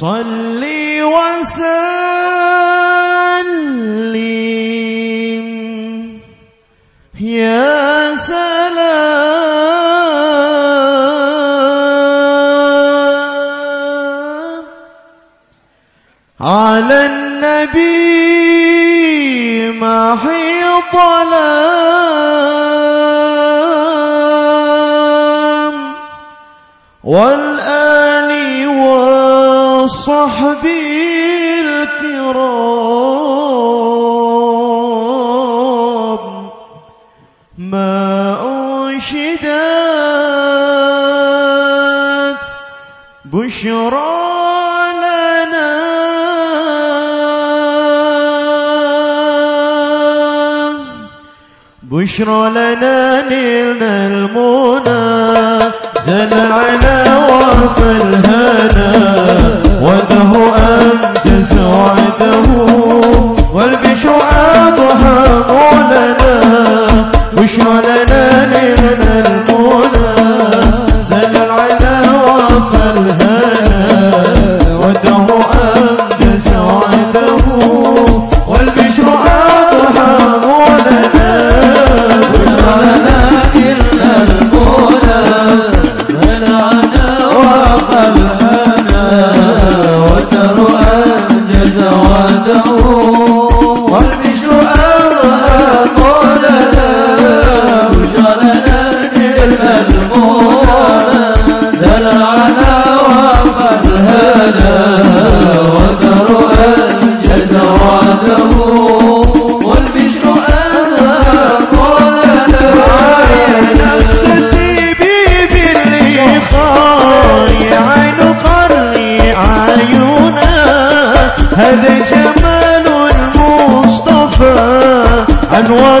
صلي وسلم. يا سلام على النبي ما هي ظلام والآل والصحب الكرام ما أنشدت بشرى لنا. بشرى لنا نلنا المنى زلعنا وفى الهنا हो one.